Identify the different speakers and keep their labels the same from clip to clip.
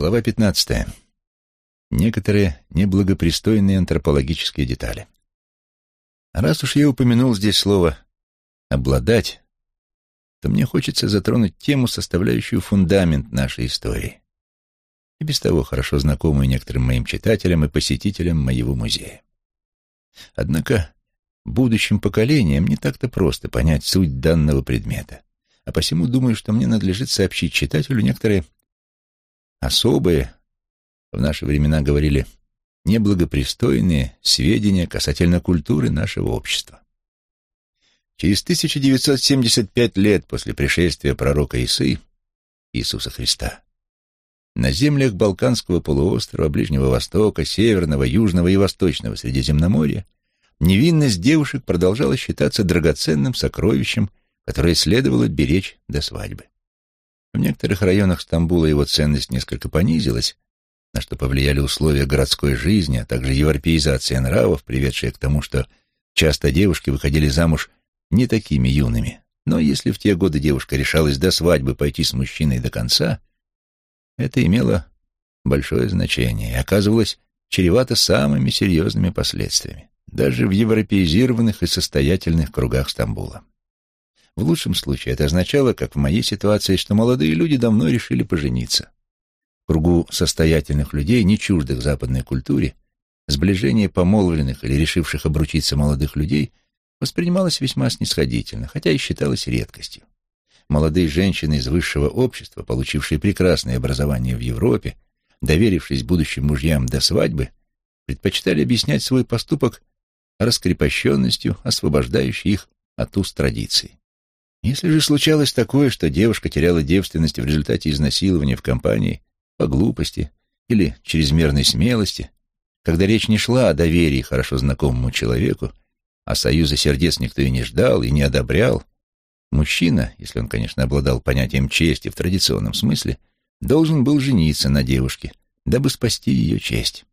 Speaker 1: Глава 15. Некоторые неблагопристойные антропологические детали. Раз уж я упомянул здесь слово «обладать», то мне хочется затронуть тему, составляющую фундамент нашей истории, и без того хорошо знакомую некоторым моим читателям и посетителям моего музея. Однако будущим поколениям не так-то просто понять суть данного предмета, а посему думаю, что мне надлежит сообщить читателю некоторые особые, в наши времена говорили, неблагопристойные сведения касательно культуры нашего общества. Через 1975 лет после пришествия пророка Исы, Иисуса Христа, на землях Балканского полуострова, Ближнего Востока, Северного, Южного и Восточного Средиземноморья невинность девушек продолжала считаться драгоценным сокровищем, которое следовало беречь до свадьбы. В некоторых районах Стамбула его ценность несколько понизилась, на что повлияли условия городской жизни, а также европеизация нравов, приведшая к тому, что часто девушки выходили замуж не такими юными. Но если в те годы девушка решалась до свадьбы пойти с мужчиной до конца, это имело большое значение и оказывалось чревато самыми серьезными последствиями, даже в европеизированных и состоятельных кругах Стамбула. В лучшем случае это означало, как в моей ситуации, что молодые люди давно решили пожениться. В кругу состоятельных людей, не чуждых западной культуре, сближение помолвленных или решивших обручиться молодых людей воспринималось весьма снисходительно, хотя и считалось редкостью. Молодые женщины из высшего общества, получившие прекрасное образование в Европе, доверившись будущим мужьям до свадьбы, предпочитали объяснять свой поступок раскрепощенностью, освобождающей их от уст традиций. Если же случалось такое, что девушка теряла девственность в результате изнасилования в компании по глупости или чрезмерной смелости, когда речь не шла о доверии хорошо знакомому человеку, а союза сердец никто и не ждал, и не одобрял, мужчина, если он, конечно, обладал понятием чести в традиционном смысле, должен был жениться на девушке, дабы спасти ее честь.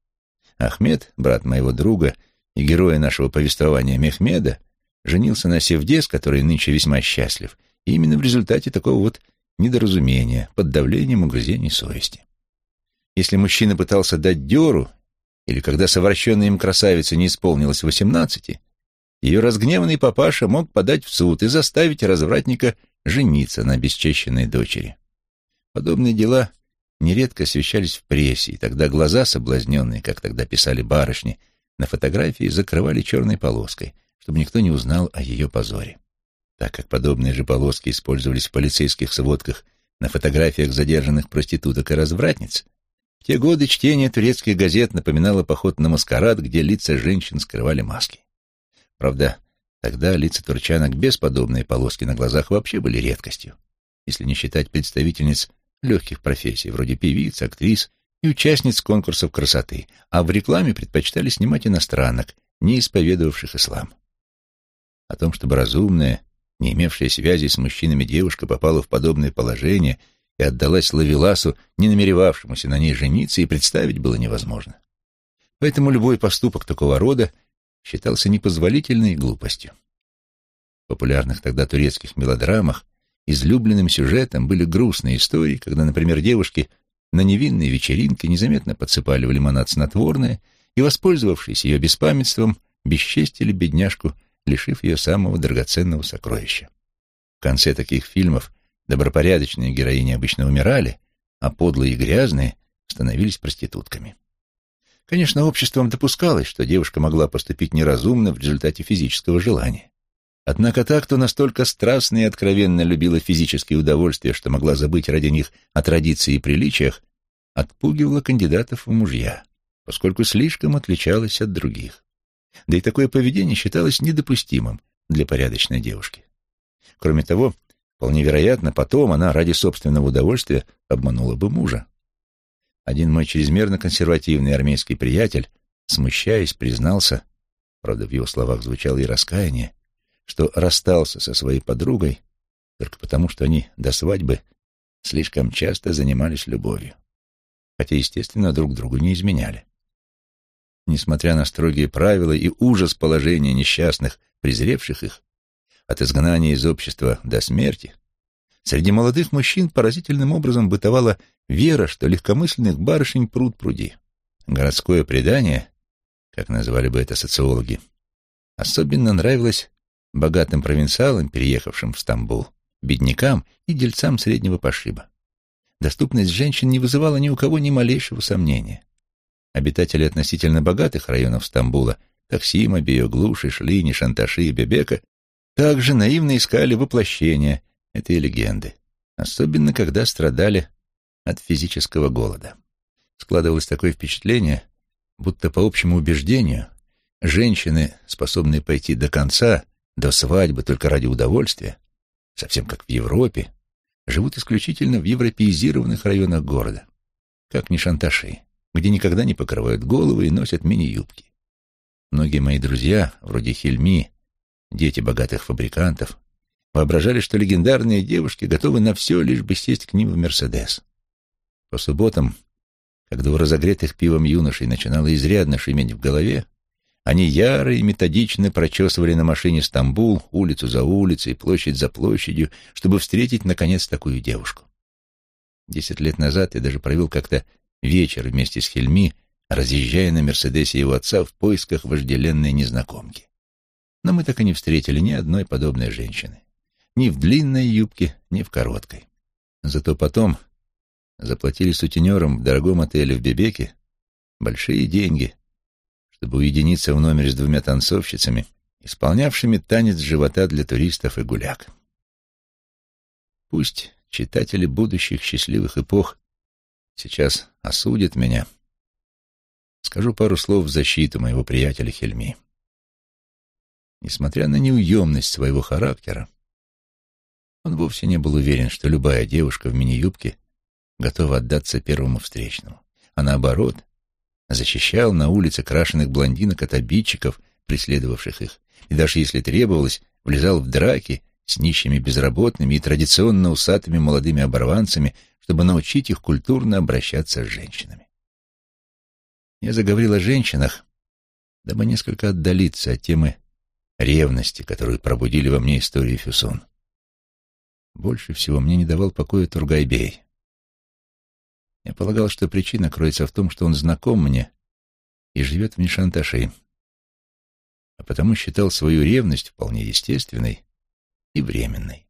Speaker 1: Ахмед, брат моего друга и героя нашего повествования Мехмеда, женился на Севдес, который нынче весьма счастлив, и именно в результате такого вот недоразумения, под давлением угрызений совести. Если мужчина пытался дать дёру, или когда совращенной им красавице не исполнилось восемнадцати, ее разгневанный папаша мог подать в суд и заставить развратника жениться на обесчещенной дочери. Подобные дела нередко освещались в прессе, и тогда глаза соблазненные, как тогда писали барышни, на фотографии закрывали черной полоской — чтобы никто не узнал о ее позоре. Так как подобные же полоски использовались в полицейских сводках на фотографиях задержанных проституток и развратниц, в те годы чтение турецких газет напоминало поход на маскарад, где лица женщин скрывали маски. Правда, тогда лица турчанок без подобной полоски на глазах вообще были редкостью, если не считать представительниц легких профессий, вроде певиц, актрис и участниц конкурсов красоты, а в рекламе предпочитали снимать иностранок, не исповедовавших ислам. О том, чтобы разумная, не имевшая связи с мужчинами девушка попала в подобное положение и отдалась Лавеласу, не намеревавшемуся на ней жениться, и представить было невозможно. Поэтому любой поступок такого рода считался непозволительной глупостью. В популярных тогда турецких мелодрамах излюбленным сюжетом были грустные истории, когда, например, девушки на невинной вечеринке незаметно подсыпали в лимонад снотворное и, воспользовавшись ее беспамятством, бесчестили бедняжку лишив ее самого драгоценного сокровища. В конце таких фильмов добропорядочные героини обычно умирали, а подлые и грязные становились проститутками. Конечно, обществом допускалось, что девушка могла поступить неразумно в результате физического желания. Однако та, кто настолько страстно и откровенно любила физические удовольствия, что могла забыть ради них о традиции и приличиях, отпугивала кандидатов в мужья, поскольку слишком отличалась от других. Да и такое поведение считалось недопустимым для порядочной девушки. Кроме того, вполне вероятно, потом она ради собственного удовольствия обманула бы мужа. Один мой чрезмерно консервативный армейский приятель, смущаясь, признался, правда, в его словах звучало и раскаяние, что расстался со своей подругой только потому, что они до свадьбы слишком часто занимались любовью, хотя, естественно, друг другу не изменяли несмотря на строгие правила и ужас положения несчастных, презревших их, от изгнания из общества до смерти, Среди молодых мужчин поразительным образом бытовала вера, что легкомысленных барышень пруд пруди. Городское предание, как называли бы это социологи, особенно нравилось богатым провинциалам, переехавшим в Стамбул, беднякам и дельцам среднего пошиба. Доступность женщин не вызывала ни у кого ни малейшего сомнения. Обитатели относительно богатых районов Стамбула — Таксима, Биоглуши, Шлини, Шанташи и Бебека — также наивно искали воплощения этой легенды, особенно когда страдали от физического голода. Складывалось такое впечатление, будто по общему убеждению женщины, способные пойти до конца, до свадьбы только ради удовольствия, совсем как в Европе, живут исключительно в европеизированных районах города, как не шанташи, где никогда не покрывают головы и носят мини-юбки. Многие мои друзья, вроде Хельми, дети богатых фабрикантов, воображали, что легендарные девушки готовы на все, лишь бы сесть к ним в «Мерседес». По субботам, когда у разогретых пивом юношей начинало изрядно шуметь в голове, они яро и методично прочесывали на машине Стамбул, улицу за улицей, площадь за площадью, чтобы встретить, наконец, такую девушку. Десять лет назад я даже провел как-то вечер вместе с Хельми, разъезжая на Мерседесе его отца в поисках вожделенной незнакомки. Но мы так и не встретили ни одной подобной женщины. Ни в длинной юбке, ни в короткой. Зато потом заплатили сутенерам в дорогом отеле в Бебеке большие деньги чтобы уединиться в номере с двумя танцовщицами, исполнявшими танец живота для туристов и гуляк. Пусть читатели будущих счастливых эпох сейчас осудят меня. Скажу пару слов в защиту моего приятеля Хельми. Несмотря на неуемность своего характера, он вовсе не был уверен, что любая девушка в мини-юбке готова отдаться первому встречному, а наоборот, защищал на улице крашеных блондинок от обидчиков, преследовавших их, и даже если требовалось, влезал в драки с нищими безработными и традиционно усатыми молодыми оборванцами, чтобы научить их культурно обращаться с женщинами. Я заговорил о женщинах, дабы несколько отдалиться от темы ревности, которую пробудили во мне истории Фюсон. Больше всего мне не давал покоя Тургайбей. Я полагал, что причина кроется в том, что он знаком мне и живет в Нишанташи, а потому считал свою ревность вполне естественной и временной.